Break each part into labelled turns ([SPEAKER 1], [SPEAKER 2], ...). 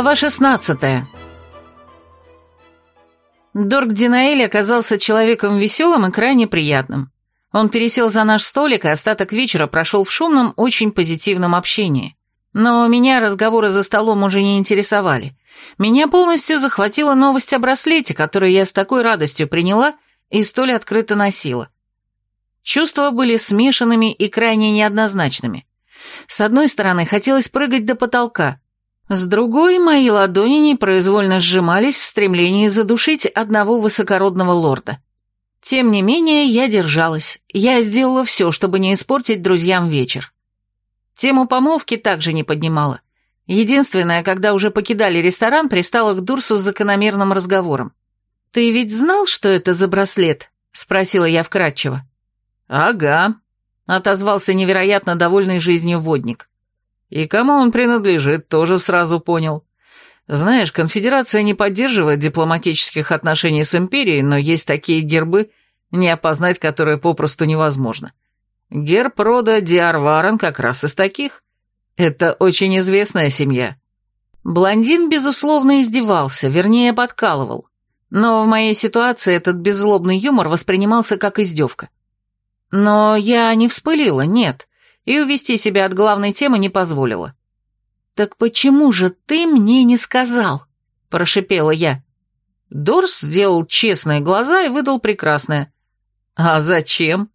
[SPEAKER 1] Глава 16 Дорг Динаэль оказался человеком веселым и крайне приятным. Он пересел за наш столик, и остаток вечера прошел в шумном, очень позитивном общении. Но меня разговоры за столом уже не интересовали. Меня полностью захватила новость о браслете, которую я с такой радостью приняла и столь открыто носила. Чувства были смешанными и крайне неоднозначными. С одной стороны, хотелось прыгать до потолка, с другой, мои ладони непроизвольно сжимались в стремлении задушить одного высокородного лорда. Тем не менее, я держалась. Я сделала все, чтобы не испортить друзьям вечер. Тему помолвки также не поднимала. Единственное, когда уже покидали ресторан, пристала к Дурсу с закономерным разговором. «Ты ведь знал, что это за браслет?» — спросила я вкратчиво.
[SPEAKER 2] «Ага», — отозвался невероятно довольный жизнью водник. И кому он принадлежит, тоже сразу понял. Знаешь, конфедерация не поддерживает дипломатических отношений с империей, но есть такие гербы, не опознать которые попросту невозможно. Герб рода Диарварен как раз из таких. Это очень известная семья.
[SPEAKER 1] Блондин, безусловно, издевался, вернее, подкалывал. Но в моей ситуации этот беззлобный юмор воспринимался как издевка. Но я не вспылила, нет и увести себя от главной темы не позволила. «Так почему же ты мне не сказал?» – прошипела я. Дорс сделал честные глаза и выдал прекрасное. «А зачем?»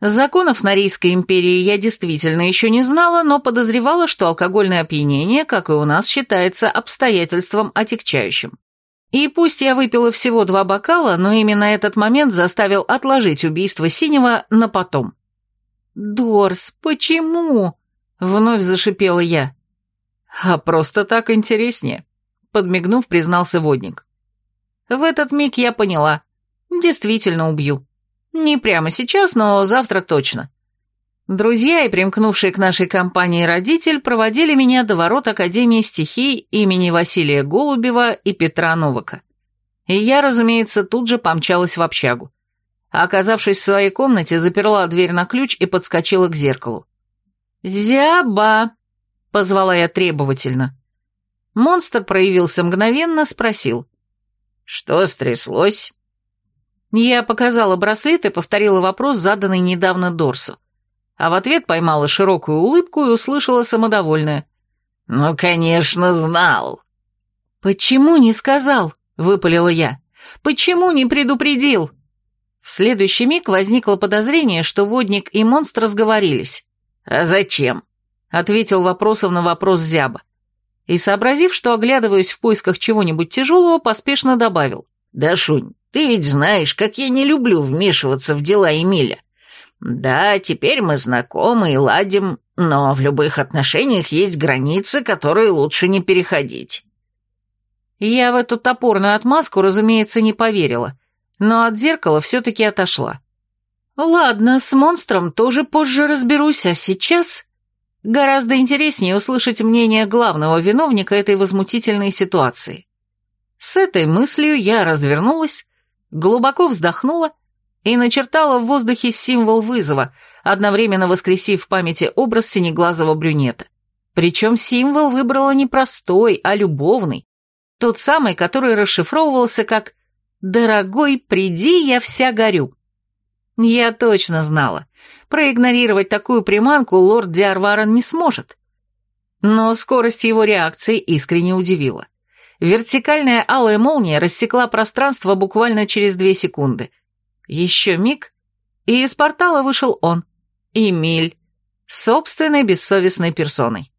[SPEAKER 1] Законов Норийской империи я действительно еще не знала, но подозревала, что алкогольное опьянение, как и у нас, считается обстоятельством отягчающим. И пусть я выпила всего два бокала, но именно этот момент заставил отложить убийство Синего на потом. «Дорс, почему?» — вновь зашипела я.
[SPEAKER 2] «А просто так интереснее», — подмигнув, признался водник.
[SPEAKER 1] В этот миг я поняла. Действительно убью. Не прямо сейчас, но завтра точно. Друзья и примкнувший к нашей компании родитель проводили меня до ворот Академии стихий имени Василия Голубева и Петра Новака. И я, разумеется, тут же помчалась в общагу а оказавшись в своей комнате, заперла дверь на ключ и подскочила к зеркалу. «Зяба!» — позвала я требовательно. Монстр проявился мгновенно, спросил.
[SPEAKER 2] «Что стряслось?»
[SPEAKER 1] Я показала браслет и повторила вопрос, заданный недавно Дорсу. А в ответ поймала широкую улыбку и услышала самодовольное.
[SPEAKER 2] «Ну, конечно, знал».
[SPEAKER 1] «Почему не сказал?» — выпалила я. «Почему не предупредил?» В следующий миг возникло подозрение, что водник и монстр разговорились.
[SPEAKER 2] «А зачем?»
[SPEAKER 1] — ответил вопросом на вопрос Зяба. И, сообразив, что оглядываюсь в поисках чего-нибудь тяжелого, поспешно добавил.
[SPEAKER 2] «Да, Шунь, ты ведь знаешь, как я не люблю вмешиваться в дела Эмиля. Да, теперь мы знакомы и ладим, но в любых отношениях есть границы, которые лучше не переходить».
[SPEAKER 1] Я в эту топорную отмазку, разумеется, не поверила но от зеркала все-таки отошла. Ладно, с монстром тоже позже разберусь, а сейчас... Гораздо интереснее услышать мнение главного виновника этой возмутительной ситуации. С этой мыслью я развернулась, глубоко вздохнула и начертала в воздухе символ вызова, одновременно воскресив в памяти образ синеглазого брюнета. Причем символ выбрала не простой, а любовный, тот самый, который расшифровывался как «Дорогой, приди, я вся горю». Я точно знала, проигнорировать такую приманку лорд Диарварен не сможет. Но скорость его реакции искренне удивила. Вертикальная алая молния рассекла пространство буквально через две секунды. Еще миг, и из портала вышел он, Эмиль, собственной бессовестной персоной.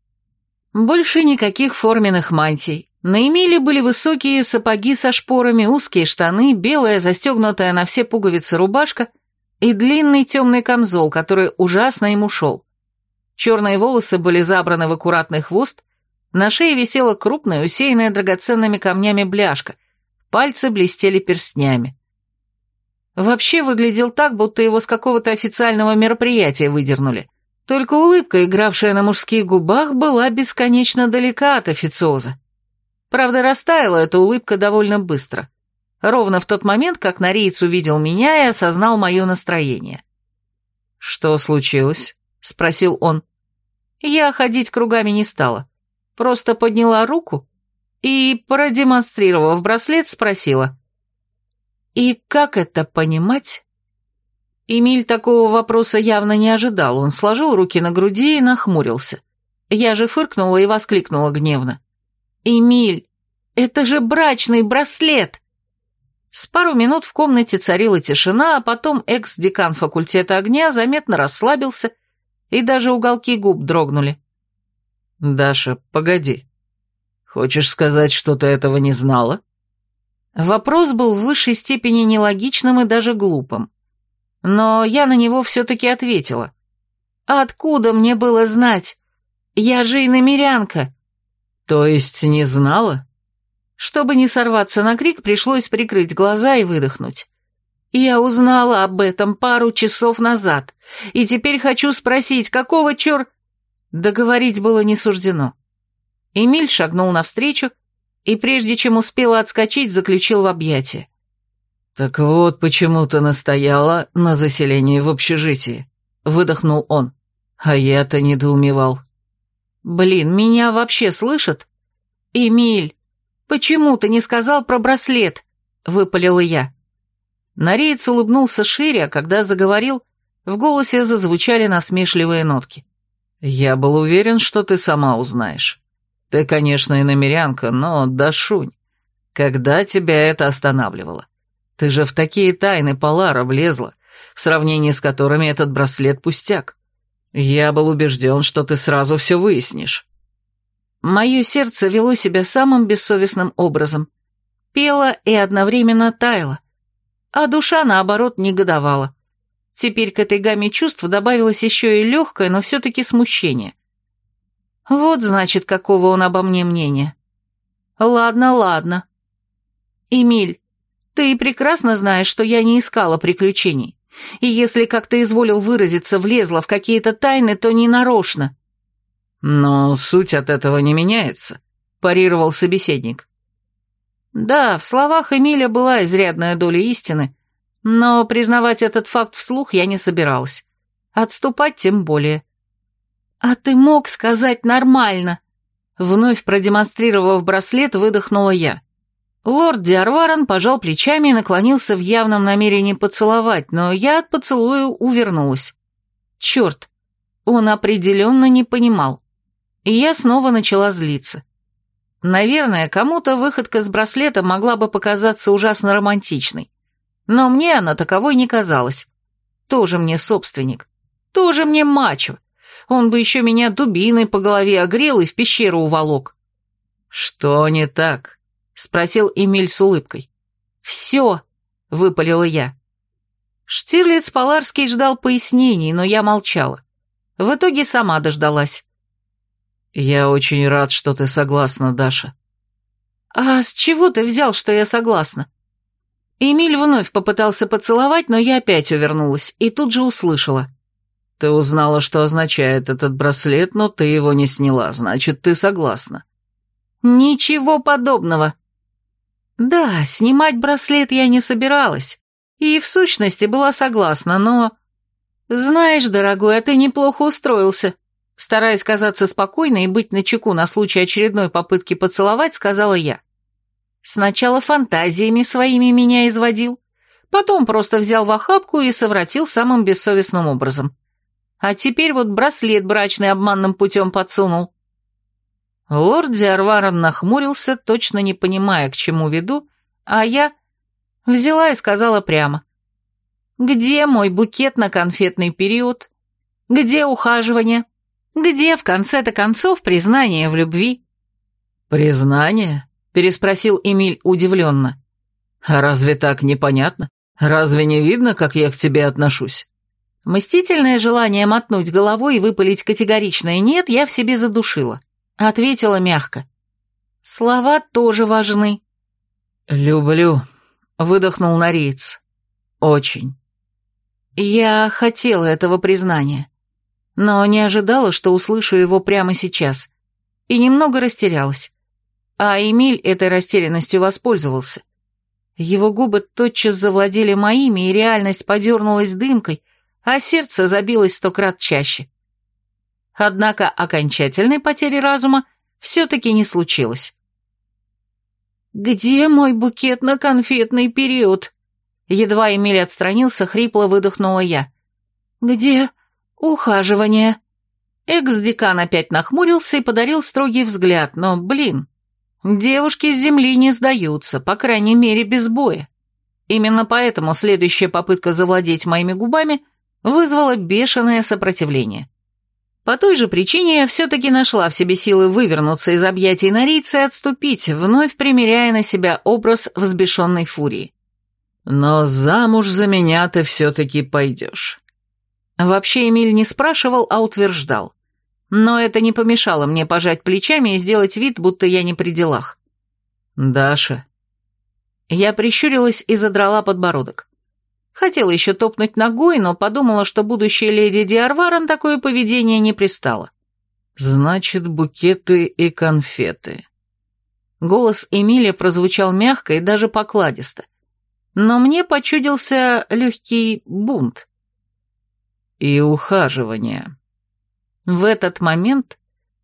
[SPEAKER 1] Больше никаких форменных мантий, на Эмиле были высокие сапоги со шпорами, узкие штаны, белая, застегнутая на все пуговицы рубашка и длинный темный камзол, который ужасно ему шел. Черные волосы были забраны в аккуратный хвост, на шее висела крупная, усеянная драгоценными камнями бляшка, пальцы блестели перстнями. Вообще выглядел так, будто его с какого-то официального мероприятия выдернули. Только улыбка, игравшая на мужских губах, была бесконечно далека от официоза. Правда, растаяла эта улыбка довольно быстро. Ровно в тот момент, как Нориец увидел меня и осознал мое настроение.
[SPEAKER 2] «Что случилось?» — спросил он.
[SPEAKER 1] Я ходить кругами не стала. Просто подняла руку и, продемонстрировав браслет, спросила. «И как это понимать?» Эмиль такого вопроса явно не ожидал, он сложил руки на груди и нахмурился. Я же фыркнула и воскликнула гневно. «Эмиль, это же брачный браслет!» С пару минут в комнате царила тишина, а потом экс-декан факультета огня заметно расслабился, и даже уголки губ дрогнули.
[SPEAKER 2] «Даша, погоди. Хочешь сказать, что ты этого не знала?»
[SPEAKER 1] Вопрос был в высшей степени нелогичным и даже глупым. Но я на него все-таки ответила. «Откуда мне было знать? Я же иномерянка».
[SPEAKER 2] «То есть не знала?»
[SPEAKER 1] Чтобы не сорваться на крик, пришлось прикрыть глаза и выдохнуть. Я узнала об этом пару часов назад, и теперь хочу спросить, какого чер... Договорить было не суждено. Эмиль шагнул навстречу и, прежде чем успела отскочить, заключил в объятия.
[SPEAKER 2] «Так вот почему ты настояла на заселении в общежитии», — выдохнул он. А я-то недоумевал.
[SPEAKER 1] «Блин, меня вообще слышат?» «Эмиль, «Почему ты не сказал про браслет?» — выпалила я. Нореец улыбнулся шире, а когда заговорил, в голосе зазвучали насмешливые нотки.
[SPEAKER 2] «Я был уверен, что ты сама узнаешь. Ты, конечно, и намерянка, но да шунь. Когда тебя это останавливало? Ты же в такие тайны Полара влезла, в сравнении с которыми этот браслет пустяк. Я был убежден, что ты сразу все выяснишь».
[SPEAKER 1] Мое сердце вело себя самым бессовестным образом. Пело и одновременно таяло. А душа, наоборот, негодовала. Теперь к этой гамме чувств добавилось еще и легкое, но все-таки смущение. Вот, значит, какого он обо мне мнения. Ладно, ладно. Эмиль, ты прекрасно знаешь, что я не искала приключений. И если, как ты изволил выразиться, влезла в какие-то тайны, то не нарочно.
[SPEAKER 2] «Но суть от этого не меняется», – парировал собеседник.
[SPEAKER 1] Да, в словах Эмиля была изрядная доля истины, но признавать этот факт вслух я не собиралась. Отступать тем более. «А ты мог сказать нормально?» Вновь продемонстрировав браслет, выдохнула я. Лорд Диарваран пожал плечами и наклонился в явном намерении поцеловать, но я от поцелуя увернулась. Черт, он определенно не понимал и я снова начала злиться. Наверное, кому-то выходка с браслета могла бы показаться ужасно романтичной, но мне она таковой не казалась. Тоже мне собственник, тоже мне мачо. Он бы еще меня дубиной по голове огрел и в пещеру уволок.
[SPEAKER 2] «Что не так?» — спросил Эмиль с улыбкой.
[SPEAKER 1] «Все», — выпалила я. Штирлиц Поларский ждал пояснений, но я молчала. В итоге сама дождалась.
[SPEAKER 2] «Я очень рад, что ты согласна, Даша».
[SPEAKER 1] «А с чего ты взял, что я согласна?» Эмиль вновь попытался поцеловать, но я опять увернулась и тут же услышала.
[SPEAKER 2] «Ты узнала, что означает этот браслет, но ты его не сняла, значит, ты согласна».
[SPEAKER 1] «Ничего подобного». Да, снимать браслет я не собиралась, и в сущности была согласна, но... Знаешь, дорогой, а ты неплохо устроился. Стараясь казаться спокойной и быть начеку на случай очередной попытки поцеловать, сказала я. Сначала фантазиями своими меня изводил, потом просто взял в охапку и совратил самым бессовестным образом. А теперь вот браслет брачный обманным путем подсунул. Лорд Диарварон нахмурился, точно не понимая, к чему веду, а я взяла и сказала прямо. «Где мой букет на конфетный период? Где ухаживание? Где, в конце-то концов, признание в любви?»
[SPEAKER 2] «Признание?» — переспросил Эмиль удивленно. «А разве так непонятно? Разве не видно, как я к тебе отношусь?»
[SPEAKER 1] Мстительное желание мотнуть головой и выпалить категоричное «нет» я в себе задушила. Ответила мягко. «Слова тоже важны».
[SPEAKER 2] «Люблю», — выдохнул Нориец. «Очень».
[SPEAKER 1] Я хотела этого признания но не ожидала, что услышу его прямо сейчас, и немного растерялась. А Эмиль этой растерянностью воспользовался. Его губы тотчас завладели моими, и реальность подернулась дымкой, а сердце забилось сто крат чаще. Однако окончательной потери разума все-таки не случилось. Где мой букет на конфетный период?» Едва Эмиль отстранился, хрипло выдохнула я. «Где ухаживание?» Экс-декан опять нахмурился и подарил строгий взгляд, но, блин, девушки с земли не сдаются, по крайней мере, без боя. Именно поэтому следующая попытка завладеть моими губами вызвала бешеное сопротивление. По той же причине я все-таки нашла в себе силы вывернуться из объятий норийца и отступить, вновь примеряя на себя образ взбешенной фурии.
[SPEAKER 2] «Но замуж за меня ты все-таки пойдешь».
[SPEAKER 1] Вообще Эмиль не спрашивал, а утверждал. Но это не помешало мне пожать плечами и сделать вид, будто я не при делах.
[SPEAKER 2] «Даша».
[SPEAKER 1] Я прищурилась и задрала подбородок. Хотела еще топнуть ногой, но подумала, что будущая леди Диарваран такое поведение не пристало.
[SPEAKER 2] «Значит, букеты и конфеты».
[SPEAKER 1] Голос Эмиля прозвучал мягко и даже покладисто. Но мне почудился легкий бунт.
[SPEAKER 2] «И ухаживание»,
[SPEAKER 1] в этот момент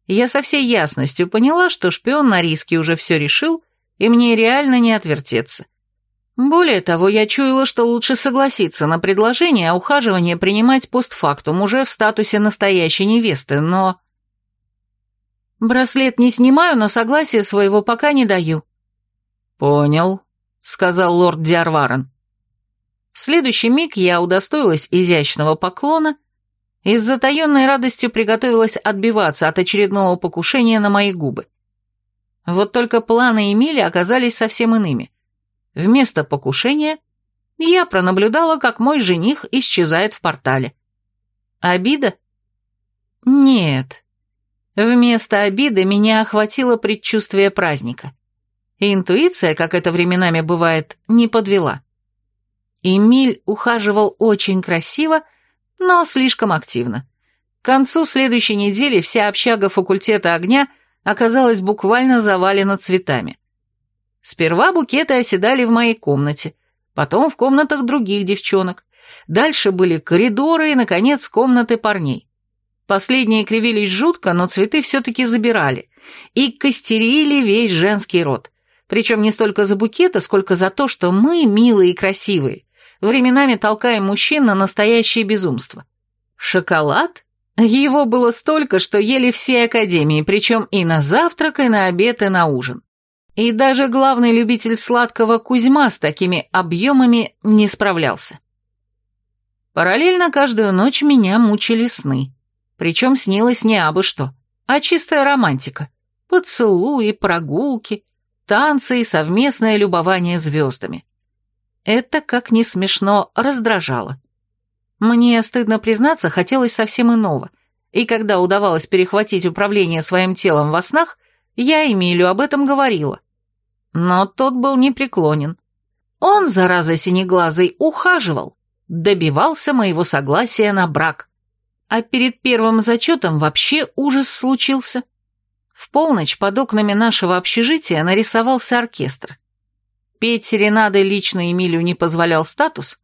[SPEAKER 1] я со всей ясностью поняла, что шпион на риске уже все решил, и мне реально не отвертеться. Более того, я чуяла, что лучше согласиться на предложение, а ухаживание принимать постфактум уже в статусе настоящей невесты, но... Браслет не снимаю, но согласия своего пока не даю.
[SPEAKER 2] «Понял», — сказал лорд Диарварен.
[SPEAKER 1] В следующий миг я удостоилась изящного поклона и с затаенной радостью приготовилась отбиваться от очередного покушения на мои губы. Вот только планы Эмили оказались совсем иными. Вместо покушения я пронаблюдала, как мой жених исчезает в портале. Обида? Нет. Вместо обиды меня охватило предчувствие праздника. И интуиция, как это временами бывает, не подвела. Эмиль ухаживал очень красиво, но слишком активно. К концу следующей недели вся общага факультета огня оказалась буквально завалена цветами. Сперва букеты оседали в моей комнате, потом в комнатах других девчонок. Дальше были коридоры и, наконец, комнаты парней. Последние кривились жутко, но цветы все-таки забирали и костерили весь женский род. Причем не столько за букеты, сколько за то, что мы, милые и красивые, временами толкая мужчин на настоящее безумство. Шоколад? Его было столько, что ели все академии, причем и на завтрак, и на обед, и на ужин. И даже главный любитель сладкого Кузьма с такими объемами не справлялся. Параллельно каждую ночь меня мучили сны. Причем снилось не абы что, а чистая романтика. Поцелуи, прогулки, танцы и совместное любование звездами. Это, как ни смешно, раздражало. Мне, стыдно признаться, хотелось совсем иного, и когда удавалось перехватить управление своим телом во снах, я Эмилю об этом говорила. Но тот был непреклонен. Он, зараза синеглазый, ухаживал, добивался моего согласия на брак. А перед первым зачетом вообще ужас случился. В полночь под окнами нашего общежития нарисовался оркестр. Петь серенады лично Эмилию не позволял статус.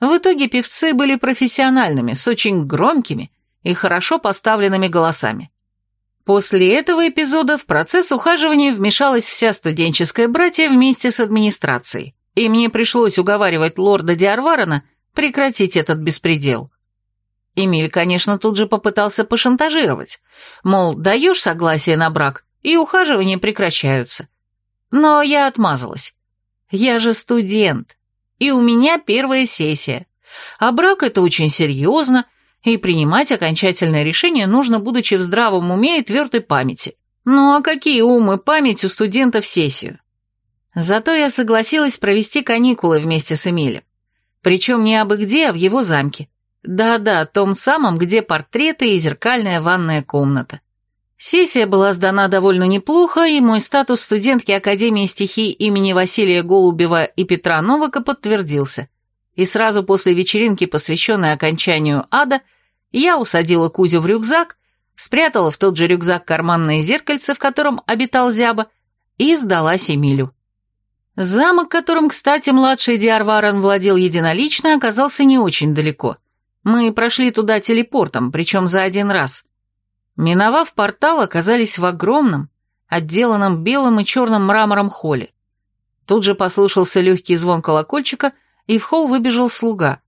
[SPEAKER 1] В итоге певцы были профессиональными, с очень громкими и хорошо поставленными голосами. После этого эпизода в процесс ухаживания вмешалась вся студенческая братья вместе с администрацией, и мне пришлось уговаривать лорда Диарварена прекратить этот беспредел. Эмиль, конечно, тут же попытался пошантажировать, мол, даешь согласие на брак, и ухаживания прекращаются. Но я отмазалась. Я же студент, и у меня первая сессия. А брак это очень серьезно, и принимать окончательное решение нужно, будучи в здравом уме и твердой памяти. Ну а какие ум и память у студента в сессию? Зато я согласилась провести каникулы вместе с Эмилем. Причем не абы где, а в его замке. Да-да, том самом, где портреты и зеркальная ванная комната. Сессия была сдана довольно неплохо, и мой статус студентки Академии стихий имени Василия Голубева и Петра Новака подтвердился. И сразу после вечеринки, посвященной окончанию ада, я усадила Кузю в рюкзак, спрятала в тот же рюкзак карманное зеркальце, в котором обитал Зяба, и сдалась Эмилю. Замок, которым, кстати, младший Диарваран владел единолично, оказался не очень далеко. Мы прошли туда телепортом, причем за один раз – Миновав портал, оказались в огромном, отделанном белым и черным мрамором холле. Тут же послышался легкий звон колокольчика, и в холл выбежал слуга.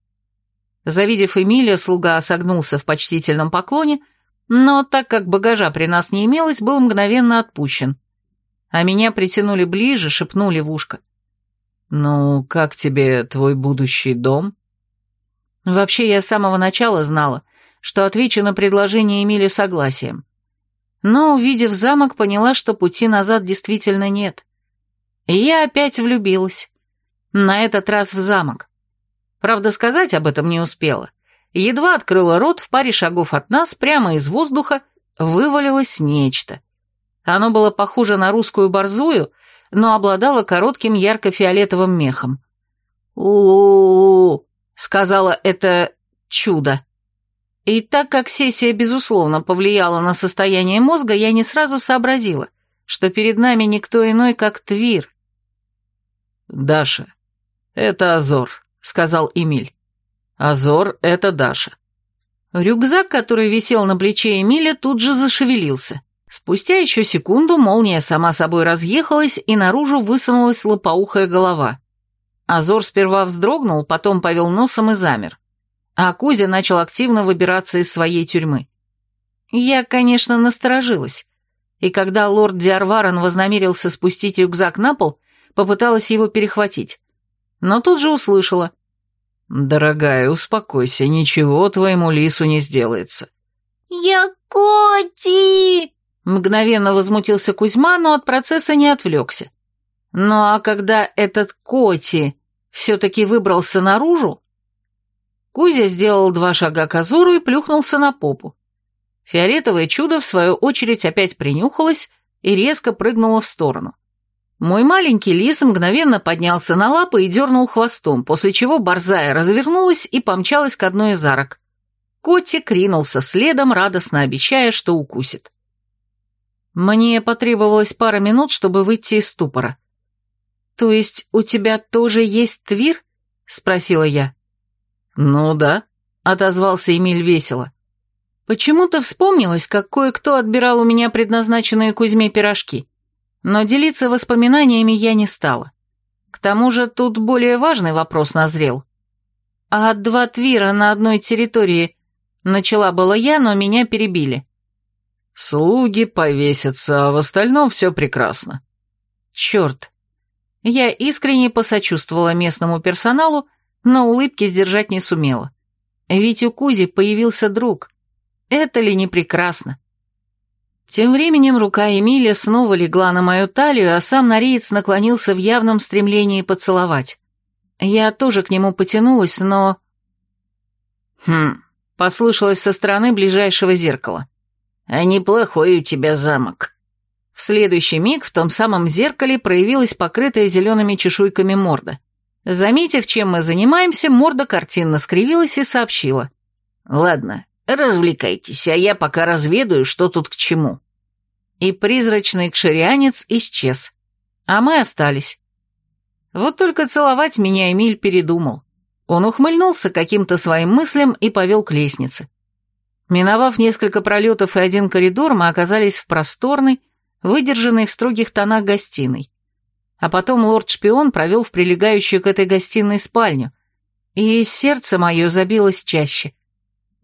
[SPEAKER 1] Завидев Эмилия, слуга согнулся в почтительном поклоне, но так как багажа при нас не имелось, был мгновенно отпущен. А меня притянули ближе, шепнули в ушко.
[SPEAKER 2] «Ну, как тебе твой будущий дом?»
[SPEAKER 1] Вообще, я с самого начала знала, что отвечу на предложение Эмили согласием. Но, увидев замок, поняла, что пути назад действительно нет. И я опять влюбилась. На этот раз в замок. Правда, сказать об этом не успела. Едва открыла рот, в паре шагов от нас, прямо из воздуха, вывалилось нечто. Оно было похоже на русскую борзую, но обладало коротким ярко-фиолетовым мехом. у, сказала это чудо. И так как сессия, безусловно, повлияла на состояние мозга, я не сразу сообразила, что перед нами никто иной, как Твир.
[SPEAKER 2] «Даша, это Азор», — сказал Эмиль. «Азор — это Даша».
[SPEAKER 1] Рюкзак, который висел на плече Эмиля, тут же зашевелился. Спустя еще секунду молния сама собой разъехалась, и наружу высунулась лопоухая голова. Азор сперва вздрогнул, потом повел носом и замер а Кузя начал активно выбираться из своей тюрьмы. Я, конечно, насторожилась, и когда лорд Диарварен вознамерился спустить рюкзак на пол, попыталась его перехватить, но тут же услышала.
[SPEAKER 2] «Дорогая, успокойся, ничего твоему лису не сделается».
[SPEAKER 3] «Я Коти!»
[SPEAKER 1] Мгновенно возмутился Кузьма, но от процесса не отвлекся. Ну а когда этот Коти все-таки выбрался наружу, Кузя сделал два шага к Азуру и плюхнулся на попу. Фиолетовое чудо, в свою очередь, опять принюхалось и резко прыгнуло в сторону. Мой маленький лис мгновенно поднялся на лапы и дернул хвостом, после чего борзая развернулась и помчалась к одной из арок. Котик ринулся следом, радостно обещая, что укусит. Мне потребовалось пара минут, чтобы выйти из ступора. «То есть у тебя тоже есть твир?» — спросила я.
[SPEAKER 2] «Ну да», — отозвался Эмиль весело.
[SPEAKER 1] Почему-то вспомнилось, как кое-кто отбирал у меня предназначенные Кузьме пирожки. Но делиться воспоминаниями я не стала. К тому же тут более важный вопрос назрел. А два твира на одной территории начала была я, но меня перебили.
[SPEAKER 2] Слуги повесятся, а в остальном все прекрасно.
[SPEAKER 1] Черт. Я искренне посочувствовала местному персоналу, но улыбки сдержать не сумела. Ведь у Кузи появился друг. Это ли не прекрасно? Тем временем рука Эмилия снова легла на мою талию, а сам Нориец наклонился в явном стремлении поцеловать. Я тоже к нему потянулась, но...
[SPEAKER 2] «Хм», —
[SPEAKER 1] послышалось со стороны ближайшего зеркала.
[SPEAKER 2] «А неплохой у тебя замок».
[SPEAKER 1] В следующий миг в том самом зеркале проявилась покрытая зелеными чешуйками морда. Заметив, чем мы занимаемся, морда картинно скривилась и сообщила.
[SPEAKER 2] «Ладно, развлекайтесь, а я пока разведаю, что тут к чему».
[SPEAKER 1] И призрачный кширианец исчез. А мы остались. Вот только целовать меня Эмиль передумал. Он ухмыльнулся каким-то своим мыслям и повел к лестнице. Миновав несколько пролетов и один коридор, мы оказались в просторной, выдержанной в строгих тонах гостиной а потом лорд-шпион провел в прилегающую к этой гостиной спальню, и сердце мое забилось чаще.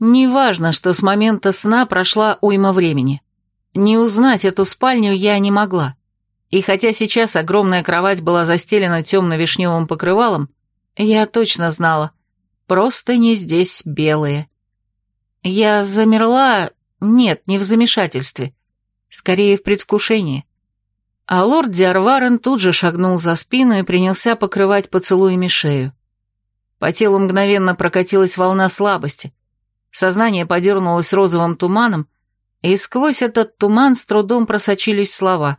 [SPEAKER 1] Неважно, что с момента сна прошла уйма времени. Не узнать эту спальню я не могла. И хотя сейчас огромная кровать была застелена темно-вишневым покрывалом, я точно знала, просто не здесь белые. Я замерла, нет, не в замешательстве, скорее в предвкушении. А лорд Диарварен тут же шагнул за спину и принялся покрывать поцелуями шею. По телу мгновенно прокатилась волна слабости. Сознание подернулось розовым туманом, и сквозь этот туман с трудом просочились слова.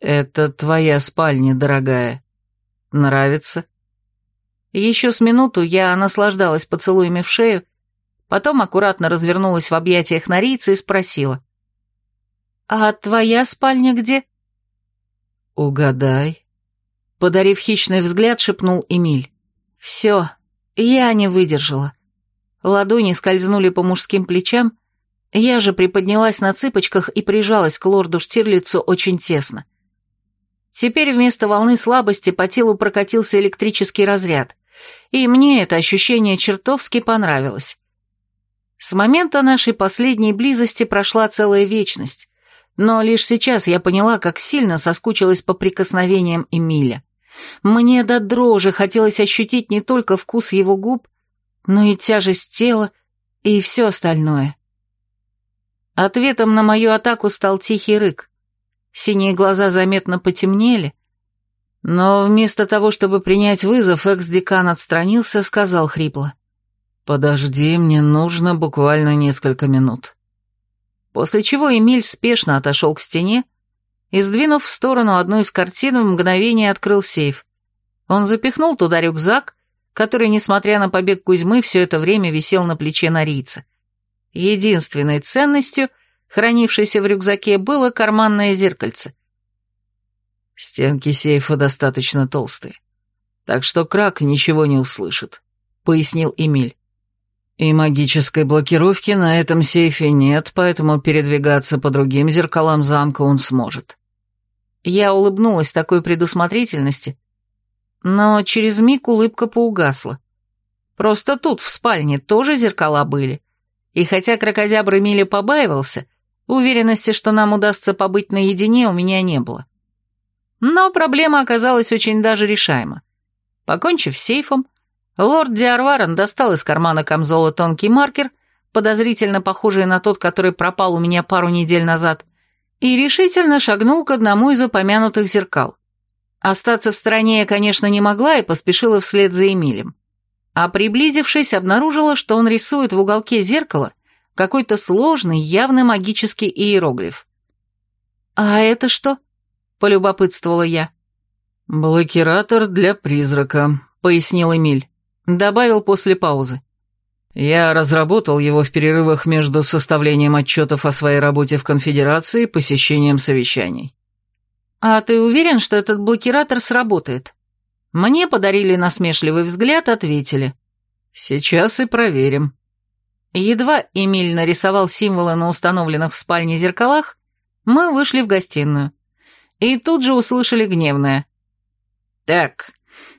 [SPEAKER 2] «Это твоя спальня, дорогая. Нравится?»
[SPEAKER 1] Еще с минуту я наслаждалась поцелуями в шею, потом аккуратно развернулась в объятиях Норийца и спросила. «А твоя спальня где?»
[SPEAKER 2] «Угадай», —
[SPEAKER 1] подарив хищный взгляд, шепнул Эмиль. «Все, я не выдержала». Ладони скользнули по мужским плечам, я же приподнялась на цыпочках и прижалась к лорду Штирлицу очень тесно. Теперь вместо волны слабости по телу прокатился электрический разряд, и мне это ощущение чертовски понравилось. С момента нашей последней близости прошла целая вечность, но лишь сейчас я поняла, как сильно соскучилась по прикосновениям Эмиля. Мне до дрожи хотелось ощутить не только вкус его губ, но и тяжесть тела, и все остальное. Ответом на мою атаку стал тихий рык. Синие глаза заметно потемнели, но вместо того, чтобы принять вызов, экс-декан отстранился, сказал хрипло. «Подожди, мне нужно буквально несколько минут». После чего Эмиль спешно отошел к стене и, сдвинув в сторону одну из картин, в мгновение открыл сейф. Он запихнул туда рюкзак, который, несмотря на побег Кузьмы, все это время висел на плече Норица. Единственной ценностью, хранившейся в рюкзаке, было карманное зеркальце. «Стенки сейфа достаточно толстые, так что крак ничего не услышит», — пояснил Эмиль. «И магической блокировки на этом сейфе нет, поэтому передвигаться по другим зеркалам замка он сможет». Я улыбнулась такой предусмотрительности, но через миг улыбка поугасла. Просто тут, в спальне, тоже зеркала были, и хотя крокозябр Эмили побаивался, уверенности, что нам удастся побыть наедине, у меня не было. Но проблема оказалась очень даже решаема. Покончив с сейфом, Лорд Диарварен достал из кармана камзола тонкий маркер, подозрительно похожий на тот, который пропал у меня пару недель назад, и решительно шагнул к одному из упомянутых зеркал. Остаться в стороне я, конечно, не могла и поспешила вслед за Эмилем. А приблизившись, обнаружила, что он рисует в уголке зеркала какой-то сложный, явно магический иероглиф. «А это что?» — полюбопытствовала я. «Блокиратор для призрака», — пояснил Эмиль. Добавил после паузы. Я разработал его в перерывах между составлением отчетов о своей работе в конфедерации и посещением совещаний. «А ты уверен, что этот блокиратор сработает?» Мне подарили насмешливый взгляд, ответили. «Сейчас и проверим». Едва Эмиль нарисовал символы на установленных в спальне зеркалах, мы вышли в гостиную. И тут же услышали гневное.
[SPEAKER 4] «Так,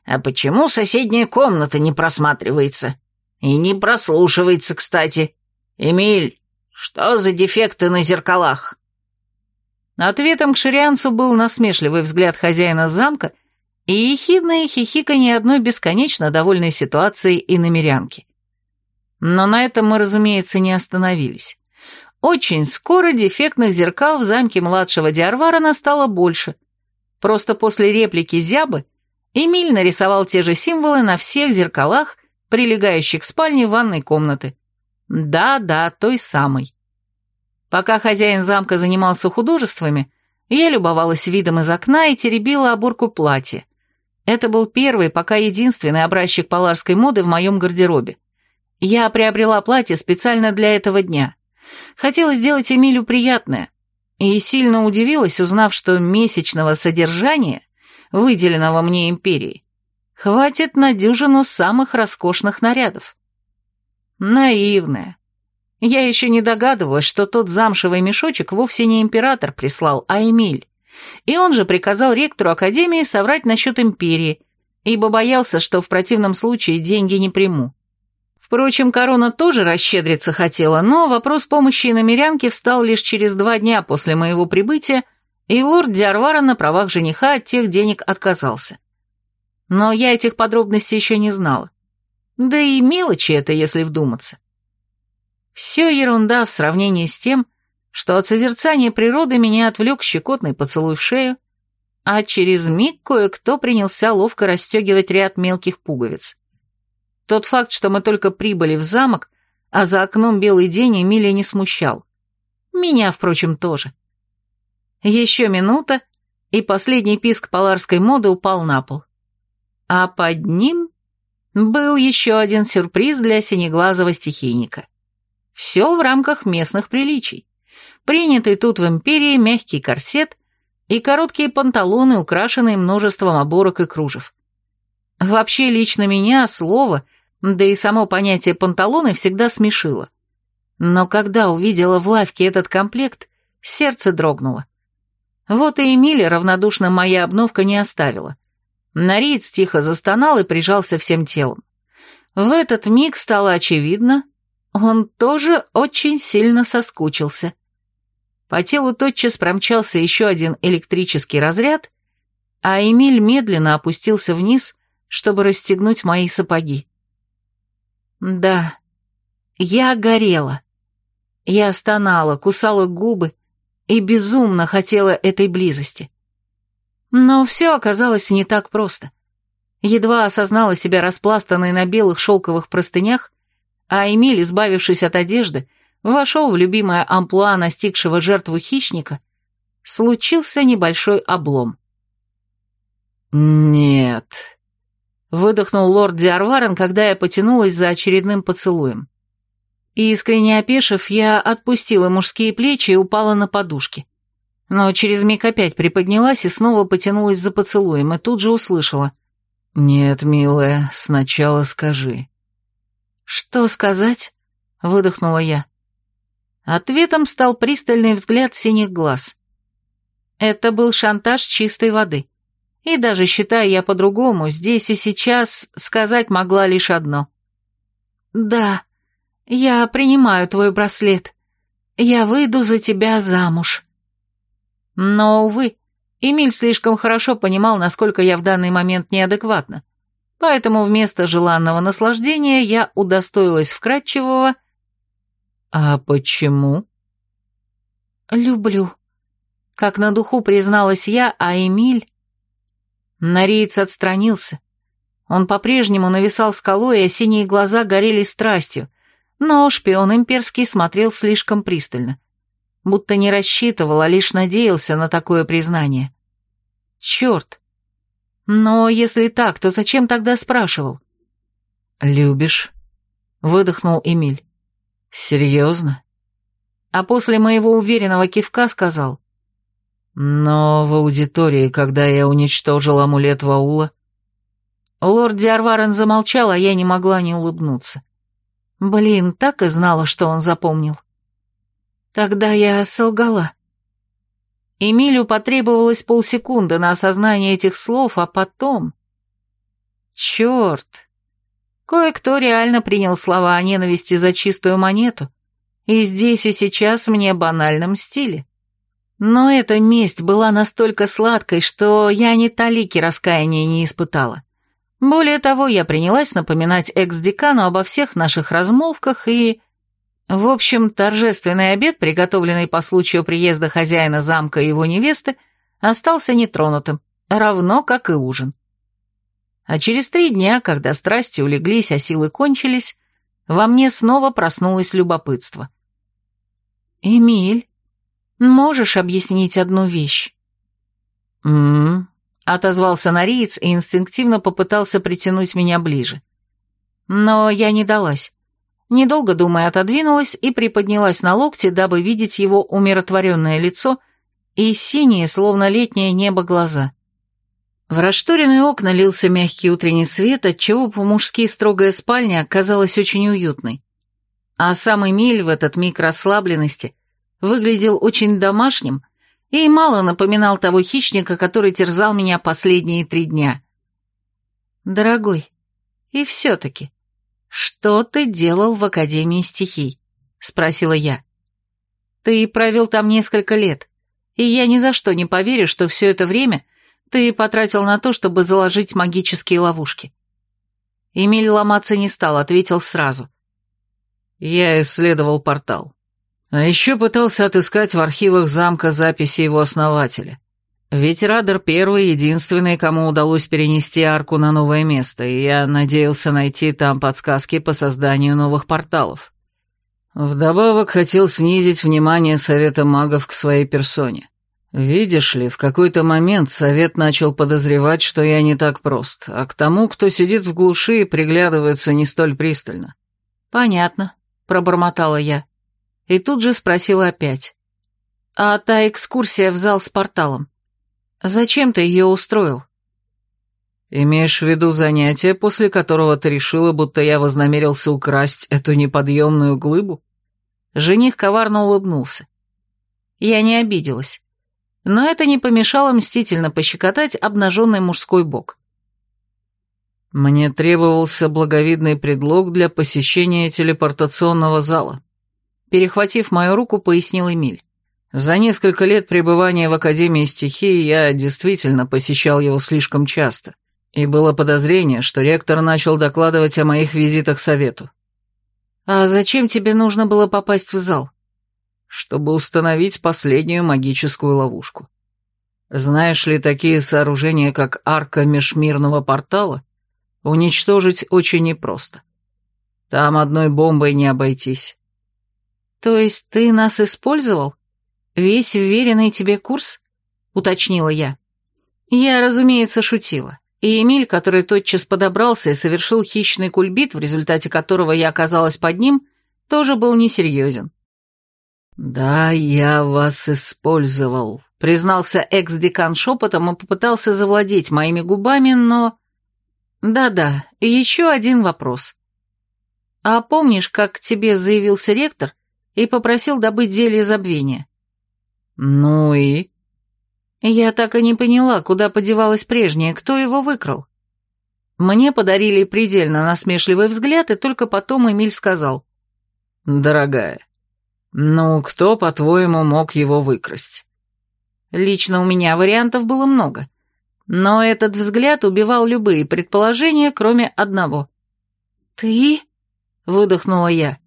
[SPEAKER 4] а почему соседняя комната не просматривается? И не прослушивается, кстати. Эмиль, что за дефекты на зеркалах?»
[SPEAKER 1] Ответом к ширианцу был насмешливый взгляд хозяина замка и ехидное хихиканье одной бесконечно довольной ситуацией и намерянки. Но на этом мы, разумеется, не остановились. Очень скоро дефектных зеркал в замке младшего Диарварана стало больше. Просто после реплики Зябы Эмиль нарисовал те же символы на всех зеркалах, прилегающих к спальне ванной комнаты. Да-да, той самой. Пока хозяин замка занимался художествами, я любовалась видом из окна и теребила оборку платья. Это был первый, пока единственный образчик поларской моды в моем гардеробе. Я приобрела платье специально для этого дня. Хотела сделать Эмилю приятное, и сильно удивилась, узнав, что месячного содержания выделенного мне империей, хватит на дюжину самых роскошных нарядов. Наивная. Я еще не догадывалась, что тот замшевый мешочек вовсе не император прислал, а Эмиль. И он же приказал ректору Академии соврать насчет империи, ибо боялся, что в противном случае деньги не приму. Впрочем, корона тоже расщедриться хотела, но вопрос помощи намерянке встал лишь через два дня после моего прибытия, и лорд Диарвара на правах жениха от тех денег отказался. Но я этих подробностей еще не знала. Да и мелочи это, если вдуматься. Все ерунда в сравнении с тем, что от созерцания природы меня отвлек щекотный поцелуй в шею, а через миг кое-кто принялся ловко расстегивать ряд мелких пуговиц. Тот факт, что мы только прибыли в замок, а за окном белый день Эмилия не смущал. Меня, впрочем, тоже. Еще минута, и последний писк поларской моды упал на пол. А под ним был еще один сюрприз для синеглазого стихийника. Все в рамках местных приличий. Принятый тут в империи мягкий корсет и короткие панталоны, украшенные множеством оборок и кружев. Вообще, лично меня слово, да и само понятие панталоны всегда смешило. Но когда увидела в лавке этот комплект, сердце дрогнуло. Вот и Эмиля равнодушно моя обновка не оставила. Нариец тихо застонал и прижался всем телом. В этот миг стало очевидно, он тоже очень сильно соскучился. По телу тотчас промчался еще один электрический разряд, а Эмиль медленно опустился вниз, чтобы расстегнуть мои сапоги. Да, я горела. Я стонала, кусала губы и безумно хотела этой близости. Но все оказалось не так просто. Едва осознала себя распластанной на белых шелковых простынях, а Эмиль, избавившись от одежды, вошел в любимое амплуа настигшего жертву хищника, случился небольшой облом.
[SPEAKER 2] «Нет», —
[SPEAKER 1] выдохнул лорд Диарварен, когда я потянулась за очередным поцелуем. Искренне опешив, я отпустила мужские плечи и упала на подушки. Но через миг опять приподнялась и снова потянулась за поцелуем, и тут же услышала.
[SPEAKER 2] «Нет, милая, сначала скажи».
[SPEAKER 1] «Что сказать?» — выдохнула я. Ответом стал пристальный взгляд синих глаз. Это был шантаж чистой воды. И даже считая я по-другому, здесь и сейчас сказать могла лишь одно. «Да, я принимаю твой браслет. Я выйду за тебя замуж». Но, увы, Эмиль слишком хорошо понимал, насколько я в данный момент неадекватна. Поэтому вместо желанного наслаждения я удостоилась вкрадчивого
[SPEAKER 2] «А почему?»
[SPEAKER 1] «Люблю», — как на духу призналась я, а Эмиль... Нариец отстранился. Он по-прежнему нависал скалой, а синие глаза горели страстью, но шпион имперский смотрел слишком пристально. Будто не рассчитывал, а лишь надеялся на такое признание. Черт! Но если так, то зачем тогда спрашивал?
[SPEAKER 2] «Любишь?» — выдохнул Эмиль. «Серьезно?»
[SPEAKER 1] А после моего уверенного кивка сказал.
[SPEAKER 2] «Но в аудитории, когда я уничтожил амулет Ваула...»
[SPEAKER 1] Лорд Диарварен замолчал, а я не могла не улыбнуться. Блин, так и знала, что он запомнил. Тогда я солгала. Эмилю потребовалось полсекунды на осознание этих слов, а потом... Черт! Кое-кто реально принял слова о ненависти за чистую монету, и здесь и сейчас мне банальном стиле. Но эта месть была настолько сладкой, что я ни талики раскаяния не испытала. Более того, я принялась напоминать экс-декану обо всех наших размолвках и... В общем, торжественный обед, приготовленный по случаю приезда хозяина замка и его невесты, остался нетронутым, равно как и ужин. А через три дня, когда страсти улеглись, а силы кончились, во мне снова проснулось любопытство. «Эмиль, можешь объяснить одну вещь?»
[SPEAKER 2] «М-м-м»,
[SPEAKER 1] отозвался Нориец и инстинктивно попытался притянуть меня ближе. Но я не далась. Недолго думая, отодвинулась и приподнялась на локте, дабы видеть его умиротворенное лицо и синие, словно летнее небо, глаза. В расшторенные окна лился мягкий утренний свет, отчего по-мужски строгая спальня оказалась очень уютной. А сам Эмиль в этот миг расслабленности выглядел очень домашним и мало напоминал того хищника, который терзал меня последние три дня. «Дорогой, и все-таки, что ты делал в Академии стихий?» — спросила я. «Ты провел там несколько лет, и я ни за что не поверю, что все это время ты потратил на то, чтобы заложить магические ловушки. Эмиль ломаться не стал, ответил сразу.
[SPEAKER 2] Я исследовал портал. А еще пытался отыскать в архивах замка записи его основателя. Ведь Радер первый, единственный, кому удалось перенести арку на новое место, и я надеялся найти там подсказки по созданию новых порталов. Вдобавок хотел снизить внимание Совета магов к своей персоне. Видишь ли, в какой-то момент совет начал подозревать, что я не так прост, а к тому, кто сидит в глуши, приглядывается не столь пристально.
[SPEAKER 1] «Понятно», — пробормотала я. И тут же спросила опять. «А та экскурсия в зал с порталом? Зачем ты ее устроил?»
[SPEAKER 2] «Имеешь в виду занятие, после которого ты решила, будто я вознамерился украсть эту неподъемную глыбу?»
[SPEAKER 1] Жених коварно улыбнулся. Я не обиделась. но это не помешало мстительно пощекотать обнаженный мужской бок.
[SPEAKER 2] Мне требовался благовидный предлог для посещения телепортационного зала.
[SPEAKER 1] Перехватив мою руку, пояснил Эмиль.
[SPEAKER 2] За несколько лет пребывания в Академии стихии я действительно посещал его слишком часто, и было подозрение, что ректор начал докладывать о моих визитах совету.
[SPEAKER 1] «А зачем тебе нужно было попасть в зал?»
[SPEAKER 2] «Чтобы установить последнюю магическую ловушку. Знаешь ли, такие сооружения, как арка межмирного портала, уничтожить очень непросто. Там одной бомбой не обойтись».
[SPEAKER 1] «То есть ты нас использовал? Весь вверенный тебе курс?» — уточнила я. Я, разумеется, шутила. И Эмиль, который тотчас подобрался и совершил хищный кульбит, в результате которого я оказалась под ним, тоже был несерьезен.
[SPEAKER 2] «Да, я вас использовал», — признался экс-декан шепотом и попытался завладеть моими губами, но...
[SPEAKER 1] Да-да, еще один вопрос. А помнишь, как к тебе заявился ректор и попросил добыть зелье забвения?
[SPEAKER 2] Ну и?
[SPEAKER 1] Я так и не поняла, куда подевалась прежняя, кто его выкрал. Мне подарили предельно насмешливый взгляд, и только потом Эмиль сказал.
[SPEAKER 2] «Дорогая, ну кто, по-твоему, мог его выкрасть?»
[SPEAKER 1] Лично у меня вариантов было много, но этот взгляд убивал любые предположения, кроме одного. «Ты?» — выдохнула я.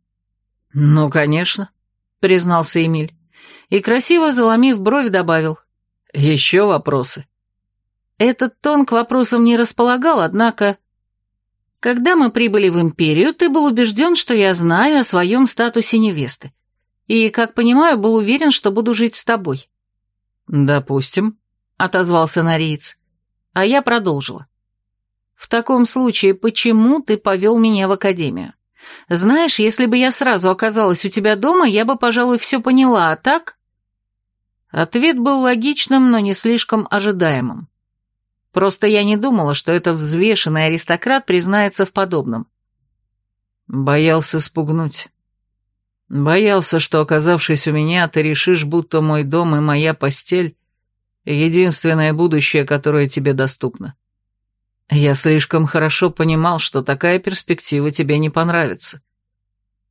[SPEAKER 2] «Ну, конечно», — признался Эмиль, и, красиво заломив бровь, добавил. Еще вопросы?»
[SPEAKER 1] Этот тон к вопросам не располагал, однако... Когда мы прибыли в Империю, ты был убежден, что я знаю о своем статусе невесты. И, как понимаю, был уверен, что буду жить с тобой.
[SPEAKER 2] «Допустим», — отозвался Нориец.
[SPEAKER 1] А я продолжила. «В таком случае, почему ты повел меня в Академию? Знаешь, если бы я сразу оказалась у тебя дома, я бы, пожалуй, все поняла, а так...» Ответ был логичным, но не слишком ожидаемым. Просто я не думала, что этот взвешенный аристократ признается в подобном.
[SPEAKER 2] Боялся спугнуть. Боялся, что, оказавшись у меня, ты решишь, будто мой дом и моя постель — единственное будущее, которое тебе доступно. Я слишком хорошо понимал, что такая перспектива тебе не понравится.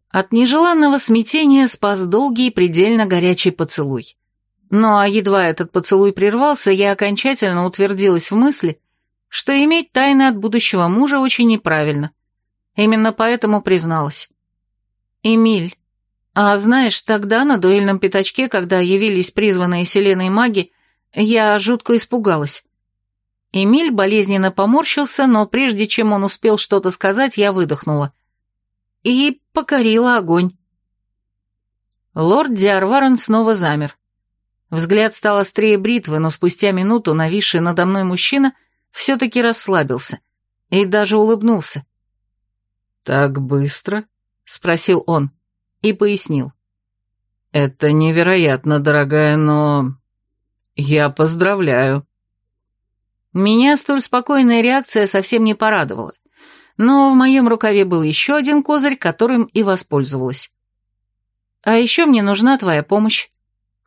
[SPEAKER 1] От нежеланного смятения спас долгий и предельно горячий поцелуй. Но а едва этот поцелуй прервался, я окончательно утвердилась в мысли, что иметь тайны от будущего мужа очень неправильно. Именно поэтому призналась. «Эмиль, а знаешь, тогда на дуэльном пятачке, когда явились призванные Селеной маги, я жутко испугалась». Эмиль болезненно поморщился, но прежде чем он успел что-то сказать, я выдохнула. И покорила огонь. Лорд Диарварен снова замер. Взгляд стал острее бритвы, но спустя минуту нависший надо мной мужчина все-таки расслабился и даже улыбнулся.
[SPEAKER 2] «Так быстро?»
[SPEAKER 1] — спросил он и пояснил.
[SPEAKER 2] «Это невероятно, дорогая, но... Я поздравляю».
[SPEAKER 1] Меня столь спокойная реакция совсем не порадовала, но в моем рукаве был еще один козырь, которым и воспользовалась. «А еще мне нужна твоя помощь»,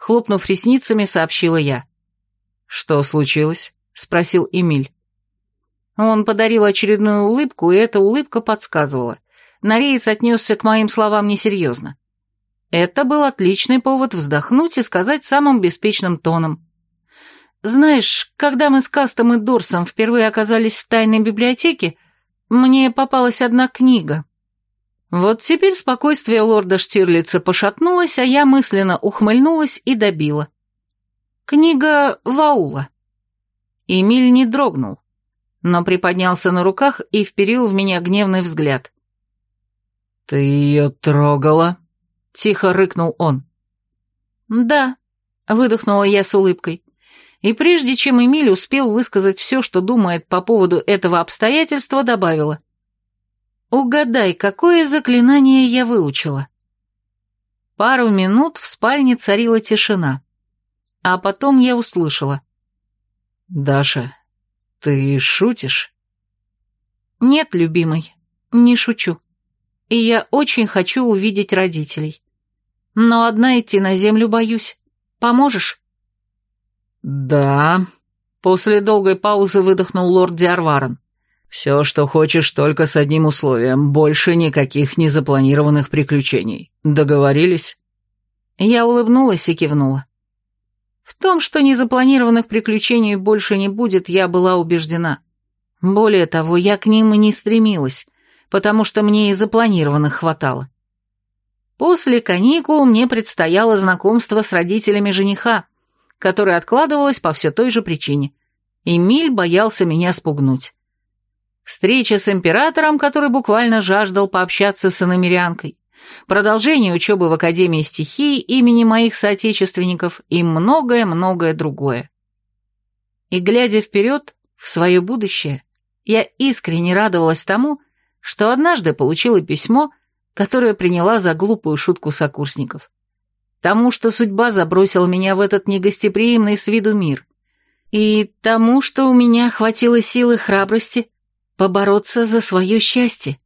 [SPEAKER 1] Хлопнув ресницами, сообщила я.
[SPEAKER 2] «Что случилось?» — спросил Эмиль.
[SPEAKER 1] Он подарил очередную улыбку, и эта улыбка подсказывала. Нореец отнесся к моим словам несерьезно. Это был отличный повод вздохнуть и сказать самым беспечным тоном. «Знаешь, когда мы с Кастом и Дорсом впервые оказались в тайной библиотеке, мне попалась одна книга. Вот теперь спокойствие лорда Штирлица пошатнулось, а я мысленно ухмыльнулась и добила. Книга Ваула. Эмиль не дрогнул, но приподнялся на руках и вперил в меня гневный взгляд.
[SPEAKER 2] «Ты ее трогала?» — тихо рыкнул он.
[SPEAKER 1] «Да», — выдохнула я с улыбкой. И прежде чем Эмиль успел высказать все, что думает по поводу этого обстоятельства, добавила. Угадай, какое заклинание я выучила? Пару минут в спальне царила тишина. А потом я услышала.
[SPEAKER 2] «Даша, ты шутишь?»
[SPEAKER 1] «Нет, любимый, не шучу. И я очень хочу увидеть родителей. Но одна идти на землю боюсь. Поможешь?»
[SPEAKER 2] «Да», — после долгой паузы выдохнул лорд Диарварен. «Все, что хочешь, только с одним условием. Больше никаких незапланированных приключений. Договорились?»
[SPEAKER 1] Я улыбнулась и кивнула. В том, что незапланированных приключений больше не будет, я была убеждена. Более того, я к ним и не стремилась, потому что мне и запланированных хватало. После каникул мне предстояло знакомство с родителями жениха, которое откладывалось по все той же причине. Эмиль боялся меня спугнуть. Встреча с императором, который буквально жаждал пообщаться с иномерянкой, продолжение учебы в Академии стихий имени моих соотечественников и многое-многое другое. И глядя вперед, в свое будущее, я искренне радовалась тому, что однажды получила письмо, которое приняла за глупую шутку сокурсников. Тому, что судьба забросила меня в этот негостеприимный с виду мир. И тому, что у меня хватило силы храбрости побороться за свое счастье.